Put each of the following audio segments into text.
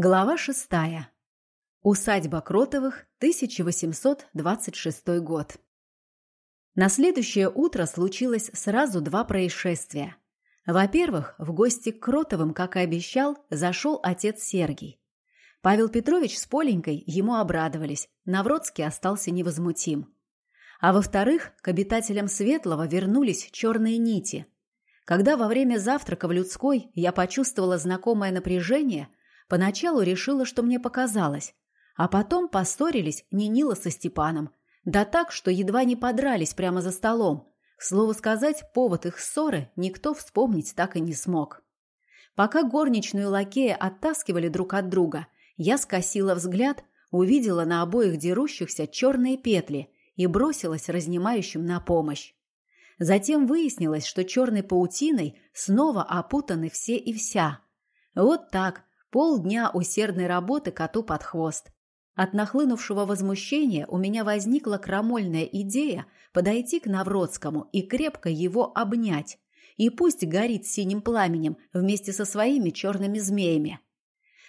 Глава шестая. Усадьба Кротовых, 1826 год. На следующее утро случилось сразу два происшествия. Во-первых, в гости к Кротовым, как и обещал, зашел отец Сергий. Павел Петрович с Поленькой ему обрадовались, Навродский остался невозмутим. А во-вторых, к обитателям Светлого вернулись черные нити. Когда во время завтрака в людской я почувствовала знакомое напряжение – Поначалу решила, что мне показалось, а потом поссорились Нинила со Степаном. Да так, что едва не подрались прямо за столом. К слову сказать, повод их ссоры никто вспомнить так и не смог. Пока горничную лакея оттаскивали друг от друга, я скосила взгляд, увидела на обоих дерущихся черные петли и бросилась разнимающим на помощь. Затем выяснилось, что черной паутиной снова опутаны все и вся. Вот так, Полдня усердной работы коту под хвост. От нахлынувшего возмущения у меня возникла крамольная идея подойти к Навродскому и крепко его обнять. И пусть горит синим пламенем вместе со своими черными змеями.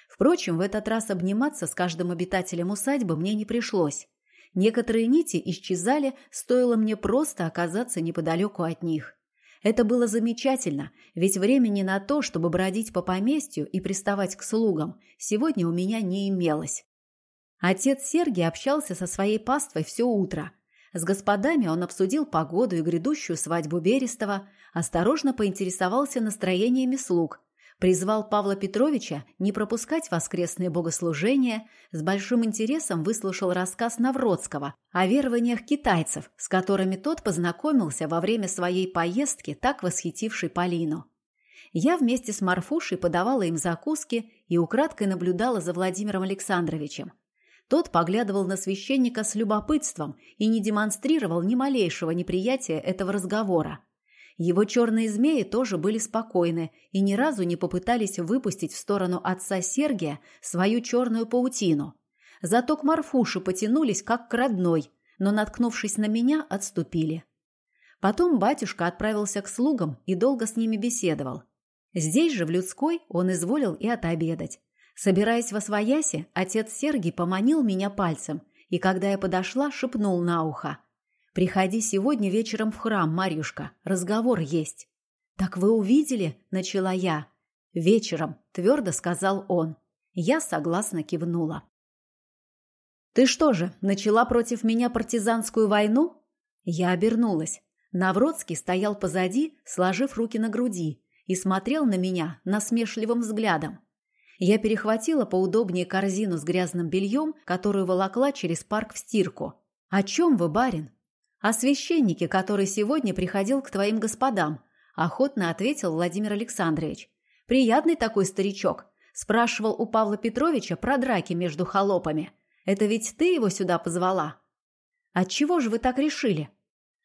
Впрочем, в этот раз обниматься с каждым обитателем усадьбы мне не пришлось. Некоторые нити исчезали, стоило мне просто оказаться неподалеку от них. Это было замечательно, ведь времени на то, чтобы бродить по поместью и приставать к слугам, сегодня у меня не имелось. Отец Сергий общался со своей паствой все утро. С господами он обсудил погоду и грядущую свадьбу Берестова, осторожно поинтересовался настроениями слуг, призвал Павла Петровича не пропускать воскресные богослужения, с большим интересом выслушал рассказ Навродского о верованиях китайцев, с которыми тот познакомился во время своей поездки, так восхитившей Полину. Я вместе с Марфушей подавала им закуски и украдкой наблюдала за Владимиром Александровичем. Тот поглядывал на священника с любопытством и не демонстрировал ни малейшего неприятия этого разговора. Его черные змеи тоже были спокойны и ни разу не попытались выпустить в сторону отца Сергия свою черную паутину. Зато к Марфуше потянулись, как к родной, но, наткнувшись на меня, отступили. Потом батюшка отправился к слугам и долго с ними беседовал. Здесь же, в людской, он изволил и отобедать. Собираясь во своясе, отец Сергий поманил меня пальцем, и когда я подошла, шепнул на ухо – Приходи сегодня вечером в храм, Марьюшка, разговор есть. Так вы увидели, начала я. Вечером, твердо сказал он. Я согласно кивнула. Ты что же, начала против меня партизанскую войну? Я обернулась. Навродский стоял позади, сложив руки на груди, и смотрел на меня насмешливым взглядом. Я перехватила поудобнее корзину с грязным бельем, которую волокла через парк в стирку. «О чем вы, барин?» «О священнике, который сегодня приходил к твоим господам», – охотно ответил Владимир Александрович. «Приятный такой старичок. Спрашивал у Павла Петровича про драки между холопами. Это ведь ты его сюда позвала?» «Отчего же вы так решили?»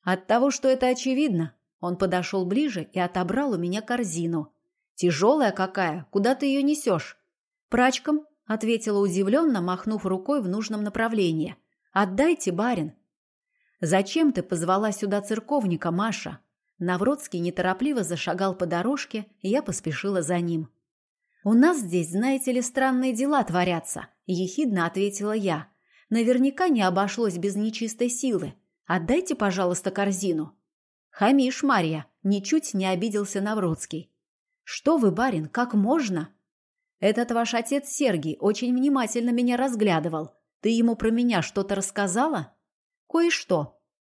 «От того, что это очевидно». Он подошел ближе и отобрал у меня корзину. «Тяжелая какая? Куда ты ее несешь?» «Прачкам», — ответила удивленно, махнув рукой в нужном направлении. «Отдайте, барин». «Зачем ты позвала сюда церковника, Маша?» Навродский неторопливо зашагал по дорожке, и я поспешила за ним. «У нас здесь, знаете ли, странные дела творятся», – ехидно ответила я. «Наверняка не обошлось без нечистой силы. Отдайте, пожалуйста, корзину». «Хамишь, Марья», – ничуть не обиделся Навродский. «Что вы, барин, как можно?» «Этот ваш отец Сергий очень внимательно меня разглядывал. Ты ему про меня что-то рассказала?» Кое-что.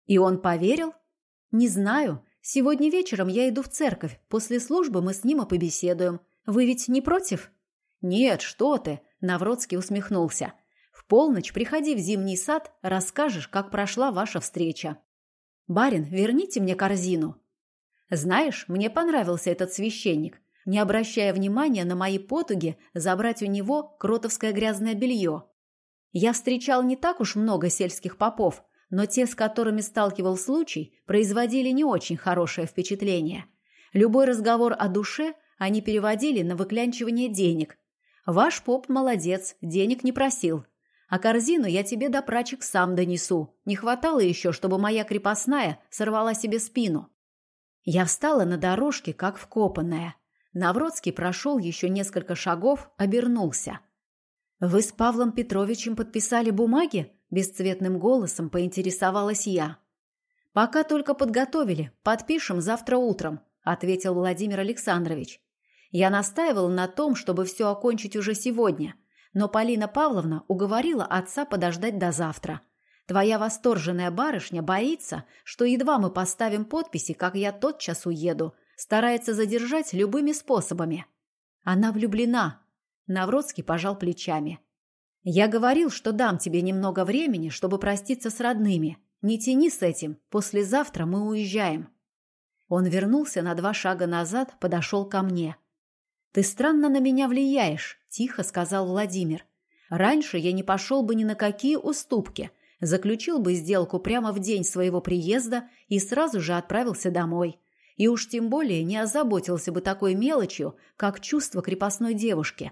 И он поверил? Не знаю. Сегодня вечером я иду в церковь. После службы мы с ним и побеседуем. Вы ведь не против? Нет, что ты, Навродский усмехнулся. В полночь приходи в зимний сад, расскажешь, как прошла ваша встреча. Барин, верните мне корзину. Знаешь, мне понравился этот священник. Не обращая внимания на мои потуги забрать у него кротовское грязное белье. Я встречал не так уж много сельских попов, но те, с которыми сталкивал случай, производили не очень хорошее впечатление. Любой разговор о душе они переводили на выклянчивание денег. «Ваш поп молодец, денег не просил. А корзину я тебе до прачек сам донесу. Не хватало еще, чтобы моя крепостная сорвала себе спину». Я встала на дорожке, как вкопанная. Навродский прошел еще несколько шагов, обернулся. «Вы с Павлом Петровичем подписали бумаги?» – бесцветным голосом поинтересовалась я. «Пока только подготовили. Подпишем завтра утром», – ответил Владимир Александрович. Я настаивал на том, чтобы все окончить уже сегодня, но Полина Павловна уговорила отца подождать до завтра. Твоя восторженная барышня боится, что едва мы поставим подписи, как я тотчас уеду, старается задержать любыми способами. Она влюблена. Навродский пожал плечами. Я говорил, что дам тебе немного времени, чтобы проститься с родными. Не тяни с этим, послезавтра мы уезжаем. Он вернулся на два шага назад, подошел ко мне. «Ты странно на меня влияешь», – тихо сказал Владимир. «Раньше я не пошел бы ни на какие уступки, заключил бы сделку прямо в день своего приезда и сразу же отправился домой. И уж тем более не озаботился бы такой мелочью, как чувство крепостной девушки.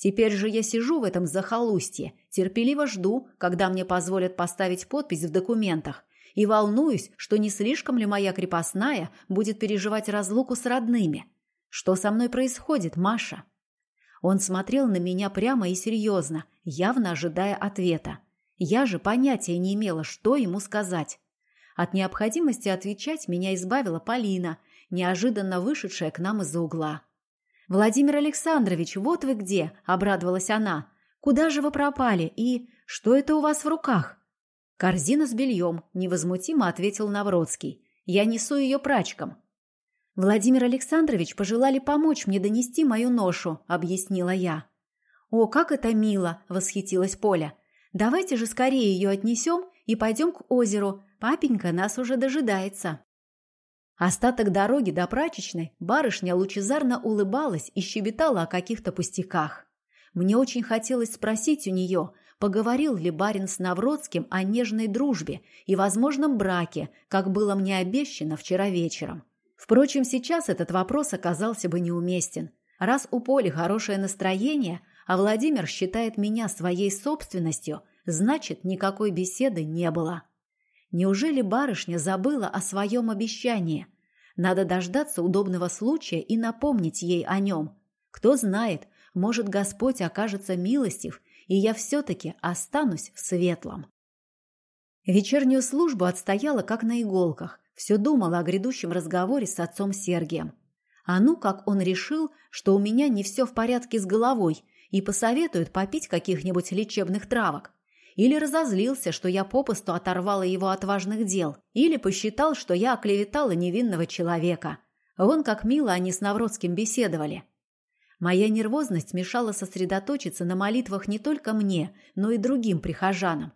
Теперь же я сижу в этом захолустье, терпеливо жду, когда мне позволят поставить подпись в документах, и волнуюсь, что не слишком ли моя крепостная будет переживать разлуку с родными. Что со мной происходит, Маша? Он смотрел на меня прямо и серьезно, явно ожидая ответа. Я же понятия не имела, что ему сказать. От необходимости отвечать меня избавила Полина, неожиданно вышедшая к нам из-за угла. «Владимир Александрович, вот вы где!» – обрадовалась она. «Куда же вы пропали? И что это у вас в руках?» «Корзина с бельем», – невозмутимо ответил Навродский. «Я несу ее прачкам». «Владимир Александрович пожелали помочь мне донести мою ношу», – объяснила я. «О, как это мило!» – восхитилась Поля. Давайте же скорее ее отнесем и пойдем к озеру. Папенька нас уже дожидается». Остаток дороги до прачечной барышня лучезарно улыбалась и щебетала о каких-то пустяках. Мне очень хотелось спросить у нее, поговорил ли барин с Навродским о нежной дружбе и возможном браке, как было мне обещано вчера вечером. Впрочем, сейчас этот вопрос оказался бы неуместен. Раз у Поли хорошее настроение, а Владимир считает меня своей собственностью, значит, никакой беседы не было. Неужели барышня забыла о своем обещании? Надо дождаться удобного случая и напомнить ей о нем. Кто знает, может, Господь окажется милостив, и я все-таки останусь в светлом. Вечернюю службу отстояла как на иголках, все думала о грядущем разговоре с отцом Сергием. А ну, как он решил, что у меня не все в порядке с головой, и посоветует попить каких-нибудь лечебных травок. Или разозлился, что я попусту оторвала его от важных дел. Или посчитал, что я оклеветала невинного человека. Вон как мило они с Навродским беседовали. Моя нервозность мешала сосредоточиться на молитвах не только мне, но и другим прихожанам.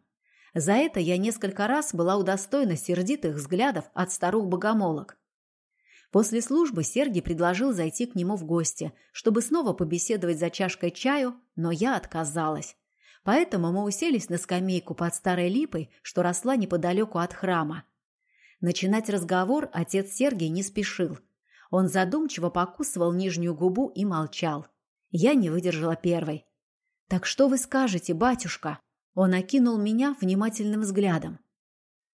За это я несколько раз была удостоена сердитых взглядов от старух-богомолок. После службы Сергий предложил зайти к нему в гости, чтобы снова побеседовать за чашкой чаю, но я отказалась. Поэтому мы уселись на скамейку под старой липой, что росла неподалеку от храма. Начинать разговор отец Сергий не спешил. Он задумчиво покусывал нижнюю губу и молчал. Я не выдержала первой. «Так что вы скажете, батюшка?» Он окинул меня внимательным взглядом.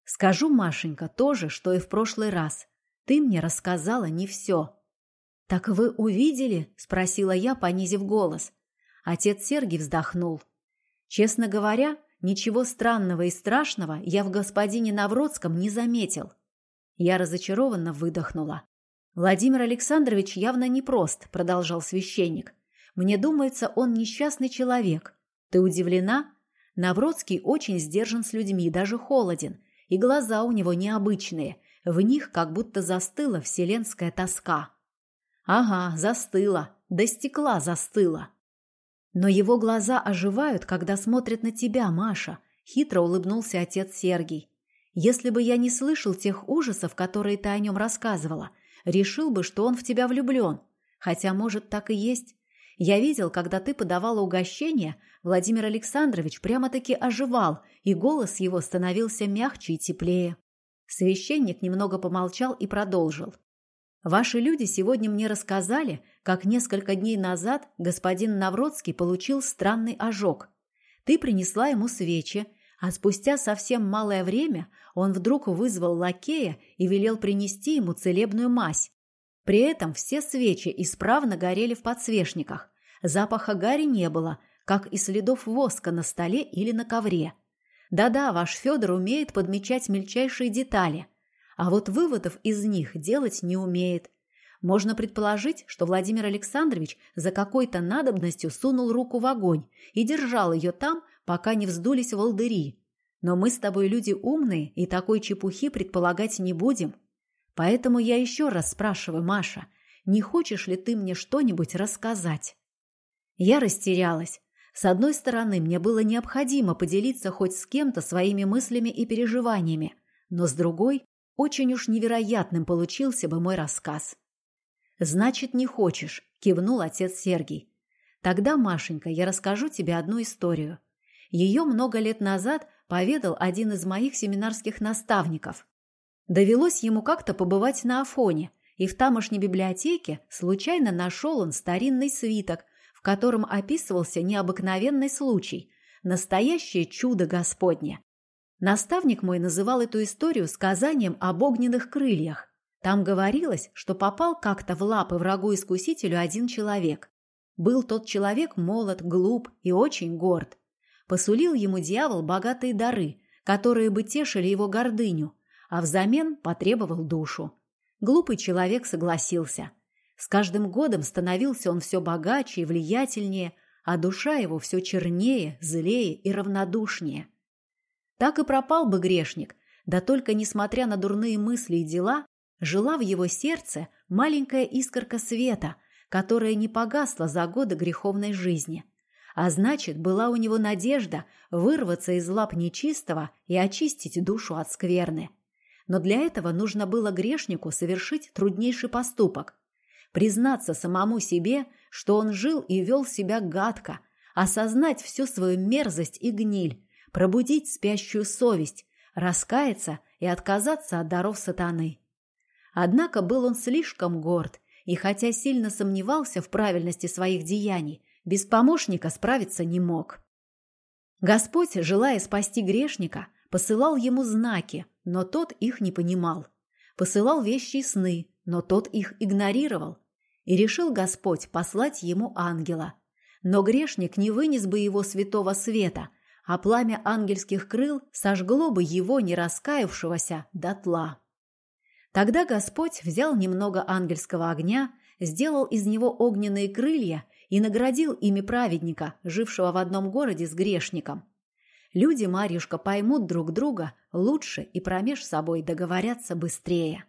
«Скажу, Машенька, то же, что и в прошлый раз. Ты мне рассказала не все». «Так вы увидели?» – спросила я, понизив голос. Отец Сергий вздохнул. «Честно говоря, ничего странного и страшного я в господине Навродском не заметил». Я разочарованно выдохнула. «Владимир Александрович явно непрост», – продолжал священник. «Мне думается, он несчастный человек. Ты удивлена?» Навродский очень сдержан с людьми, даже холоден, и глаза у него необычные – в них как будто застыла вселенская тоска. Ага, застыла, до стекла застыла. Но его глаза оживают, когда смотрят на тебя, Маша, хитро улыбнулся отец Сергий. Если бы я не слышал тех ужасов, которые ты о нем рассказывала, решил бы, что он в тебя влюблен. Хотя, может, так и есть. Я видел, когда ты подавала угощение, Владимир Александрович прямо-таки оживал, и голос его становился мягче и теплее. Священник немного помолчал и продолжил. «Ваши люди сегодня мне рассказали, как несколько дней назад господин Навродский получил странный ожог. Ты принесла ему свечи, а спустя совсем малое время он вдруг вызвал лакея и велел принести ему целебную мазь. При этом все свечи исправно горели в подсвечниках. Запаха гари не было, как и следов воска на столе или на ковре. Да-да, ваш Федор умеет подмечать мельчайшие детали, а вот выводов из них делать не умеет. Можно предположить, что Владимир Александрович за какой-то надобностью сунул руку в огонь и держал ее там, пока не вздулись волдыри. Но мы с тобой люди умные и такой чепухи предполагать не будем. Поэтому я еще раз спрашиваю, Маша, не хочешь ли ты мне что-нибудь рассказать? Я растерялась. С одной стороны, мне было необходимо поделиться хоть с кем-то своими мыслями и переживаниями, но с другой, очень уж невероятным получился бы мой рассказ. «Значит, не хочешь», – кивнул отец Сергий. «Тогда, Машенька, я расскажу тебе одну историю. Ее много лет назад поведал один из моих семинарских наставников. Довелось ему как-то побывать на Афоне, и в тамошней библиотеке случайно нашел он старинный свиток, в котором описывался необыкновенный случай, настоящее чудо Господне. Наставник мой называл эту историю сказанием об огненных крыльях. Там говорилось, что попал как-то в лапы врагу-искусителю один человек. Был тот человек молод, глуп и очень горд. Посулил ему дьявол богатые дары, которые бы тешили его гордыню, а взамен потребовал душу. Глупый человек согласился. С каждым годом становился он все богаче и влиятельнее, а душа его все чернее, злее и равнодушнее. Так и пропал бы грешник, да только, несмотря на дурные мысли и дела, жила в его сердце маленькая искорка света, которая не погасла за годы греховной жизни. А значит, была у него надежда вырваться из лап нечистого и очистить душу от скверны. Но для этого нужно было грешнику совершить труднейший поступок признаться самому себе, что он жил и вел себя гадко, осознать всю свою мерзость и гниль, пробудить спящую совесть, раскаяться и отказаться от даров сатаны. Однако был он слишком горд, и хотя сильно сомневался в правильности своих деяний, без помощника справиться не мог. Господь, желая спасти грешника, посылал ему знаки, но тот их не понимал. Посылал вещи и сны, но тот их игнорировал. И решил Господь послать ему ангела. Но грешник не вынес бы его святого света, а пламя ангельских крыл сожгло бы его, не раскаявшегося, дотла. Тогда Господь взял немного ангельского огня, сделал из него огненные крылья и наградил ими праведника, жившего в одном городе с грешником. Люди, Марьюшка, поймут друг друга лучше и промеж собой договорятся быстрее.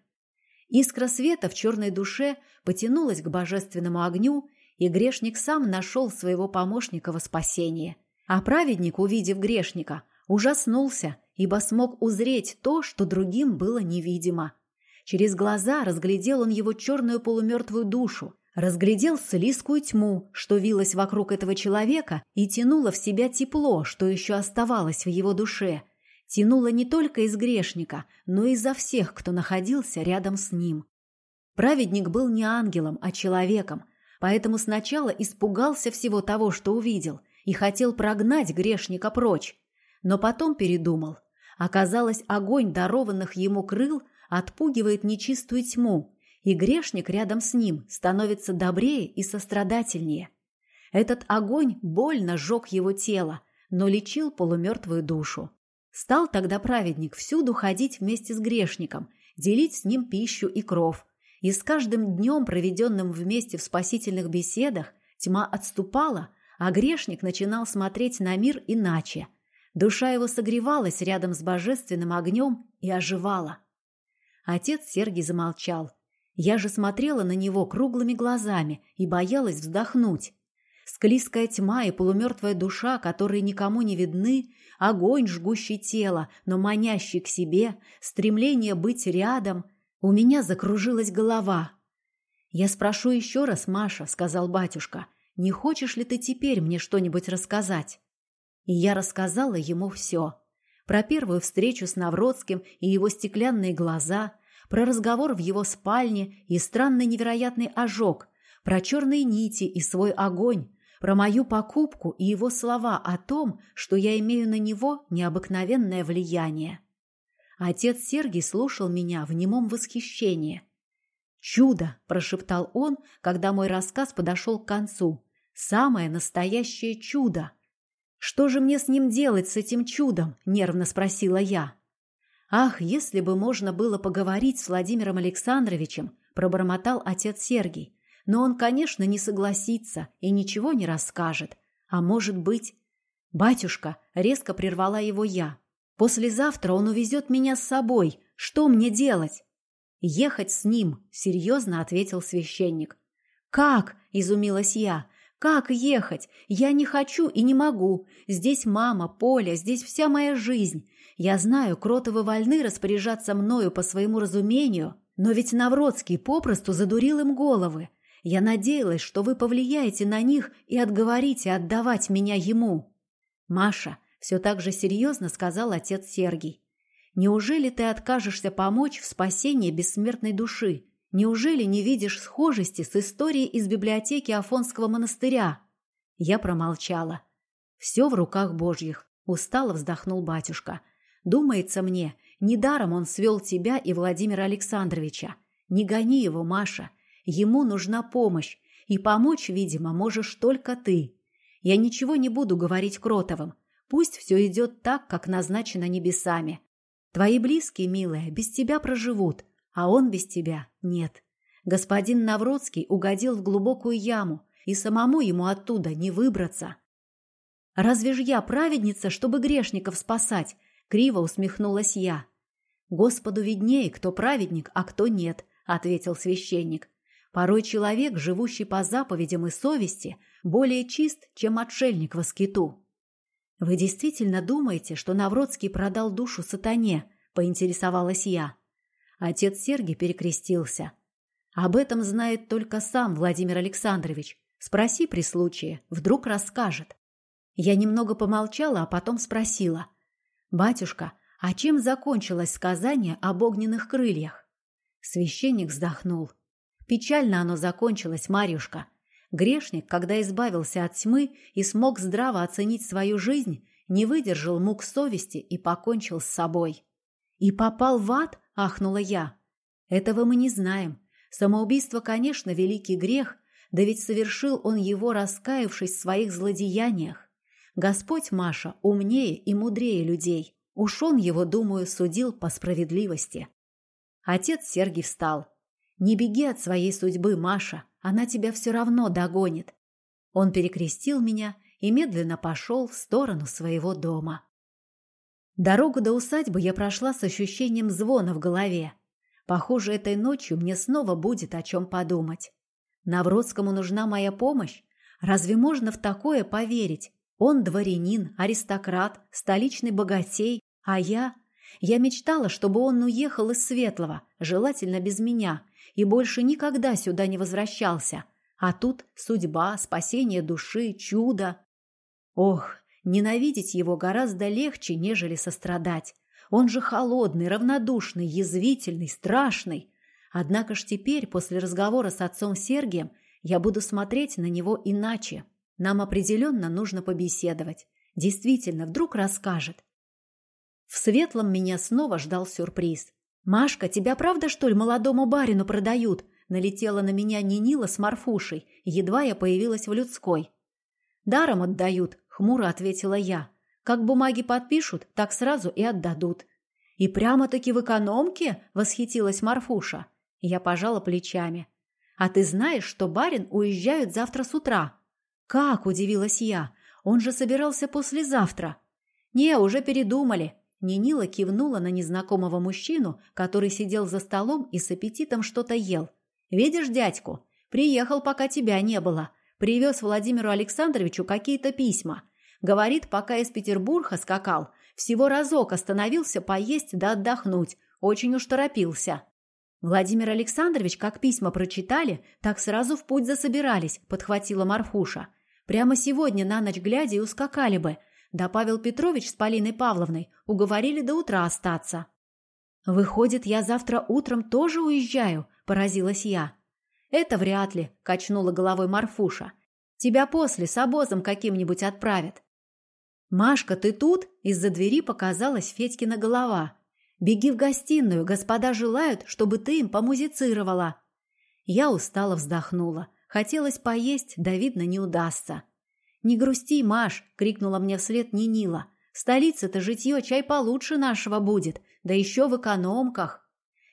Искра света в черной душе потянулась к божественному огню, и грешник сам нашел своего помощника во спасение. А праведник, увидев грешника, ужаснулся, ибо смог узреть то, что другим было невидимо. Через глаза разглядел он его черную полумертвую душу, разглядел слизкую тьму, что вилась вокруг этого человека и тянула в себя тепло, что еще оставалось в его душе – тянуло не только из грешника, но и за всех, кто находился рядом с ним. Праведник был не ангелом, а человеком, поэтому сначала испугался всего того, что увидел, и хотел прогнать грешника прочь, но потом передумал. Оказалось, огонь дарованных ему крыл отпугивает нечистую тьму, и грешник рядом с ним становится добрее и сострадательнее. Этот огонь больно сжег его тело, но лечил полумертвую душу. Стал тогда праведник всюду ходить вместе с грешником, делить с ним пищу и кров. И с каждым днем, проведенным вместе в спасительных беседах, тьма отступала, а грешник начинал смотреть на мир иначе. Душа его согревалась рядом с божественным огнем и оживала. Отец Сергий замолчал. Я же смотрела на него круглыми глазами и боялась вздохнуть. Склизкая тьма и полумертвая душа, которые никому не видны, огонь, жгущий тело, но манящий к себе, стремление быть рядом. У меня закружилась голова. «Я спрошу еще раз, Маша», — сказал батюшка, — «не хочешь ли ты теперь мне что-нибудь рассказать?» И я рассказала ему все. Про первую встречу с Навродским и его стеклянные глаза, про разговор в его спальне и странный невероятный ожог, про черные нити и свой огонь, про мою покупку и его слова о том, что я имею на него необыкновенное влияние. Отец Сергий слушал меня в немом восхищении. «Чудо!» – прошептал он, когда мой рассказ подошел к концу. Самое настоящее чудо. Что же мне с ним делать, с этим чудом? Нервно спросила я. Ах, если бы можно было поговорить с Владимиром Александровичем, пробормотал отец Сергий. Но он, конечно, не согласится и ничего не расскажет. А может быть... Батюшка, резко прервала его я. Послезавтра он увезет меня с собой. Что мне делать? Ехать с ним, серьезно ответил священник. Как? Изумилась я. Как ехать? Я не хочу и не могу. Здесь мама, Поля, здесь вся моя жизнь. Я знаю, Кротовы вольны распоряжаться мною по своему разумению, но ведь Навродский попросту задурил им головы. Я надеялась, что вы повлияете на них и отговорите отдавать меня ему. Маша, все так же серьезно сказал отец Сергий. Неужели ты откажешься помочь в спасении бессмертной души? Неужели не видишь схожести с историей из библиотеки Афонского монастыря? Я промолчала. Все в руках Божьих. Устало вздохнул батюшка. Думается мне, недаром он свел тебя и Владимира Александровича. Не гони его, Маша. Ему нужна помощь, и помочь, видимо, можешь только ты. Я ничего не буду говорить Кротовым. Пусть все идет так, как назначено небесами. Твои близкие, милая, без тебя проживут, а он без тебя нет. Господин Навродский угодил в глубокую яму, и самому ему оттуда не выбраться. «Разве ж я праведница, чтобы грешников спасать?» — криво усмехнулась я. «Господу виднее, кто праведник, а кто нет», — ответил священник. Порой человек, живущий по заповедям и совести, более чист, чем отшельник во скиту. «Вы действительно думаете, что Навродский продал душу сатане?» – поинтересовалась я. Отец Сергий перекрестился. «Об этом знает только сам Владимир Александрович. Спроси при случае, вдруг расскажет». Я немного помолчала, а потом спросила. «Батюшка, а чем закончилось сказание об огненных крыльях?» Священник вздохнул. Печально оно закончилось, Марьюшка. Грешник, когда избавился от тьмы и смог здраво оценить свою жизнь, не выдержал мук совести и покончил с собой. «И попал в ад?» – ахнула я. «Этого мы не знаем. Самоубийство, конечно, великий грех, да ведь совершил он его, раскаявшись в своих злодеяниях. Господь, Маша, умнее и мудрее людей. Уж он его, думаю, судил по справедливости». Отец Сергий встал. Не беги от своей судьбы, Маша, она тебя все равно догонит. Он перекрестил меня и медленно пошел в сторону своего дома. Дорогу до усадьбы я прошла с ощущением звона в голове. Похоже, этой ночью мне снова будет о чем подумать. Навродскому нужна моя помощь? Разве можно в такое поверить? Он дворянин, аристократ, столичный богатей, а я... Я мечтала, чтобы он уехал из Светлого, желательно без меня, и больше никогда сюда не возвращался. А тут судьба, спасение души, чудо. Ох, ненавидеть его гораздо легче, нежели сострадать. Он же холодный, равнодушный, язвительный, страшный. Однако ж теперь, после разговора с отцом Сергием, я буду смотреть на него иначе. Нам определенно нужно побеседовать. Действительно, вдруг расскажет. В светлом меня снова ждал сюрприз. «Машка, тебя правда, что ли, молодому барину продают?» Налетела на меня Нинила с Марфушей, едва я появилась в людской. «Даром отдают», — хмуро ответила я. «Как бумаги подпишут, так сразу и отдадут». «И прямо-таки в экономке?» — восхитилась Марфуша. Я пожала плечами. «А ты знаешь, что барин уезжает завтра с утра?» «Как?» – удивилась я. «Он же собирался послезавтра». «Не, уже передумали. Нинила кивнула на незнакомого мужчину, который сидел за столом и с аппетитом что-то ел. «Видишь дядьку? Приехал, пока тебя не было. Привез Владимиру Александровичу какие-то письма. Говорит, пока из Петербурга скакал, всего разок остановился поесть да отдохнуть. Очень уж торопился». «Владимир Александрович, как письма прочитали, так сразу в путь засобирались», – подхватила Марфуша. «Прямо сегодня на ночь глядя и ускакали бы. Да Павел Петрович с Полиной Павловной уговорили до утра остаться. «Выходит, я завтра утром тоже уезжаю?» – поразилась я. «Это вряд ли», – качнула головой Марфуша. «Тебя после с обозом каким-нибудь отправят». «Машка, ты тут?» – из-за двери показалась Федькина голова. «Беги в гостиную, господа желают, чтобы ты им помузицировала». Я устало вздохнула. Хотелось поесть, да, видно, не удастся. «Не грусти, Маш!» — крикнула мне вслед Нинила. «Столица-то житье чай получше нашего будет, да еще в экономках!»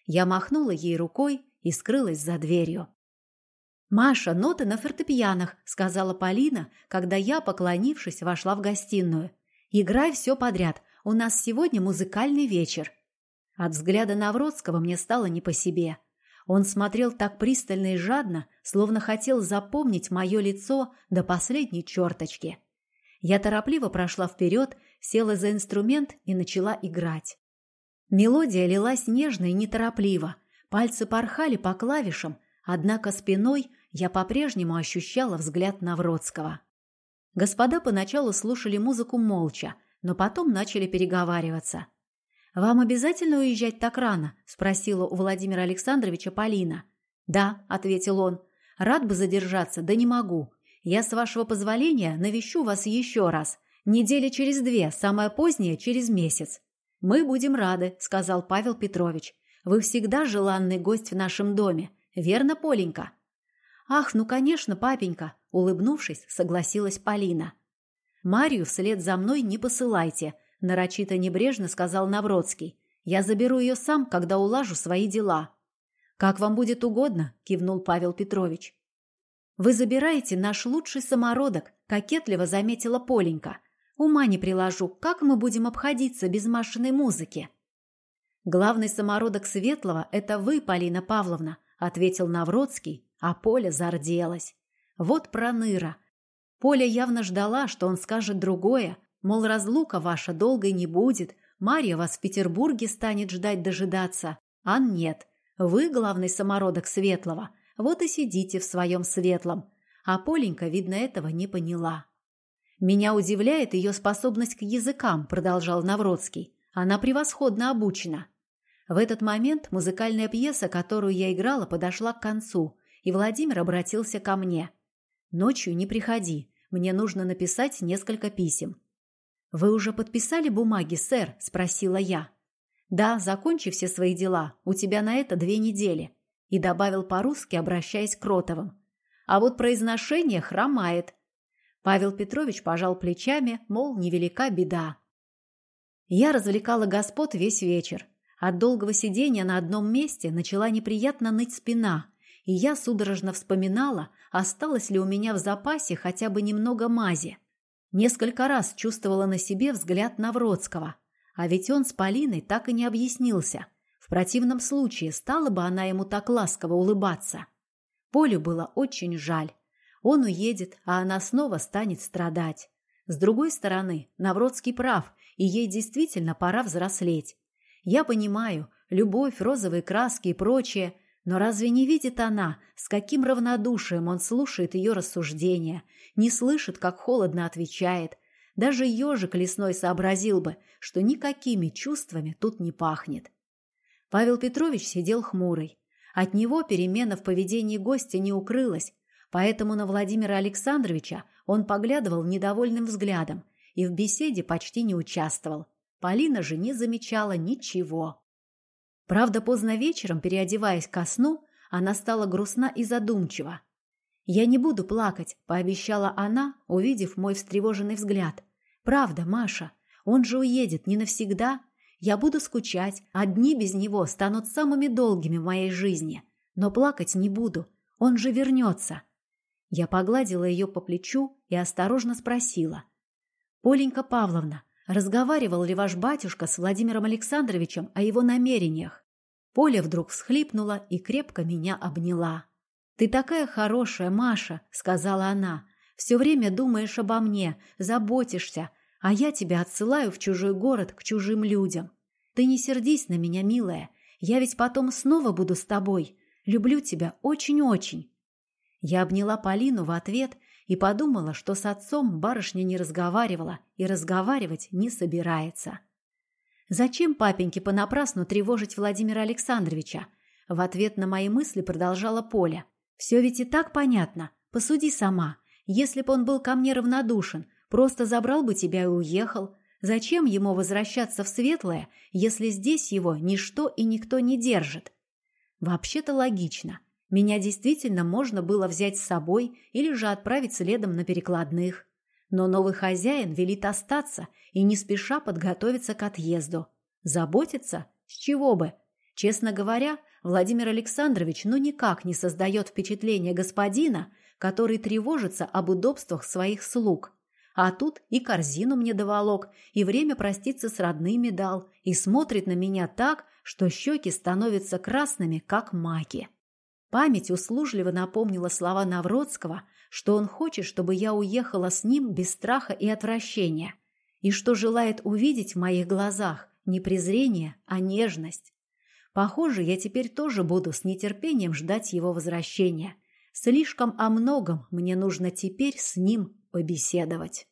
Я махнула ей рукой и скрылась за дверью. «Маша, ноты на фортепианах», — сказала Полина, когда я, поклонившись, вошла в гостиную. «Играй все подряд. У нас сегодня музыкальный вечер». От взгляда Навродского мне стало не по себе. Он смотрел так пристально и жадно, словно хотел запомнить мое лицо до последней черточки. Я торопливо прошла вперед, села за инструмент и начала играть. Мелодия лилась нежно и неторопливо. Пальцы порхали по клавишам, однако спиной я по-прежнему ощущала взгляд Навродского. Господа поначалу слушали музыку молча, но потом начали переговариваться. «Вам обязательно уезжать так рано?» – спросила у Владимира Александровича Полина. «Да», – ответил он. «Рад бы задержаться, да не могу. Я, с вашего позволения, навещу вас еще раз. Недели через две, самое позднее – через месяц». «Мы будем рады», – сказал Павел Петрович. «Вы всегда желанный гость в нашем доме. Верно, Поленька?» «Ах, ну, конечно, папенька!» – улыбнувшись, согласилась Полина. «Марию вслед за мной не посылайте», – нарочито небрежно сказал Навродский. «Я заберу ее сам, когда улажу свои дела». «Как вам будет угодно», – кивнул Павел Петрович. «Вы забираете наш лучший самородок», – кокетливо заметила Поленька. «Ума не приложу, как мы будем обходиться без Машиной музыки?» «Главный самородок Светлого – это вы, Полина Павловна», – ответил Навродский, а Поля зарделась. Вот проныра. Поля явно ждала, что он скажет другое, мол, разлука ваша долгой не будет, Марья вас в Петербурге станет ждать-дожидаться. А нет, вы главный самородок Светлого, вот и сидите в своем светлом. А Поленька, видно, этого не поняла. «Меня удивляет ее способность к языкам», – продолжал Навродский. «Она превосходно обучена». В этот момент музыкальная пьеса, которую я играла, подошла к концу, и Владимир обратился ко мне. «Ночью не приходи, мне нужно написать несколько писем». «Вы уже подписали бумаги, сэр?» – спросила я. «Да, закончи все свои дела, у тебя на это две недели», – и добавил по-русски, обращаясь к Ротовым. «А вот произношение хромает». Павел Петрович пожал плечами, мол, невелика беда. Я развлекала господ весь вечер. От долгого сидения на одном месте начала неприятно ныть спина – и я судорожно вспоминала, осталось ли у меня в запасе хотя бы немного мази. Несколько раз чувствовала на себе взгляд Навродского, а ведь он с Полиной так и не объяснился. В противном случае стала бы она ему так ласково улыбаться. Полю было очень жаль. Он уедет, а она снова станет страдать. С другой стороны, Навродский прав, и ей действительно пора взрослеть. Я понимаю, любовь, розовые краски и прочее – но разве не видит она, с каким равнодушием он слушает ее рассуждения, не слышит, как холодно отвечает? Даже ежик лесной сообразил бы, что никакими чувствами тут не пахнет. Павел Петрович сидел хмурый. От него перемена в поведении гостя не укрылась, поэтому на Владимира Александровича он поглядывал недовольным взглядом и в беседе почти не участвовал. Полина же не замечала ничего. Правда, поздно вечером, переодеваясь ко сну, она стала грустна и задумчива. «Я не буду плакать», – пообещала она, увидев мой встревоженный взгляд. «Правда, Маша, он же уедет не навсегда. Я буду скучать, а дни без него станут самыми долгими в моей жизни. Но плакать не буду, он же вернется». Я погладила ее по плечу и осторожно спросила. «Поленька Павловна, Разговаривал ли ваш батюшка с Владимиром Александровичем о его намерениях? Поля вдруг всхлипнула и крепко меня обняла. «Ты такая хорошая, Маша», — сказала она. «Все время думаешь обо мне, заботишься, а я тебя отсылаю в чужой город к чужим людям. Ты не сердись на меня, милая, я ведь потом снова буду с тобой. Люблю тебя очень-очень». Я обняла Полину в ответ и подумала, что с отцом барышня не разговаривала и разговаривать не собирается. «Зачем папеньке понапрасну тревожить Владимира Александровича?» В ответ на мои мысли продолжала Поля. «Все ведь и так понятно. Посуди сама. Если бы он был ко мне равнодушен, просто забрал бы тебя и уехал. Зачем ему возвращаться в светлое, если здесь его ничто и никто не держит?» Вообще-то логично. Меня действительно можно было взять с собой или же отправить следом на перекладных. Но новый хозяин велит остаться и не спеша подготовиться к отъезду. Заботиться? С чего бы? Честно говоря, Владимир Александрович ну никак не создает впечатление господина, который тревожится об удобствах своих слуг. А тут и корзину мне доволок, и время проститься с родными дал, и смотрит на меня так, что щеки становятся красными, как маки. Память услужливо напомнила слова Навродского, что он хочет, чтобы я уехала с ним без страха и отвращения, и что желает увидеть в моих глазах не презрение, а нежность. Похоже, я теперь тоже буду с нетерпением ждать его возвращения. Слишком о многом мне нужно теперь с ним побеседовать.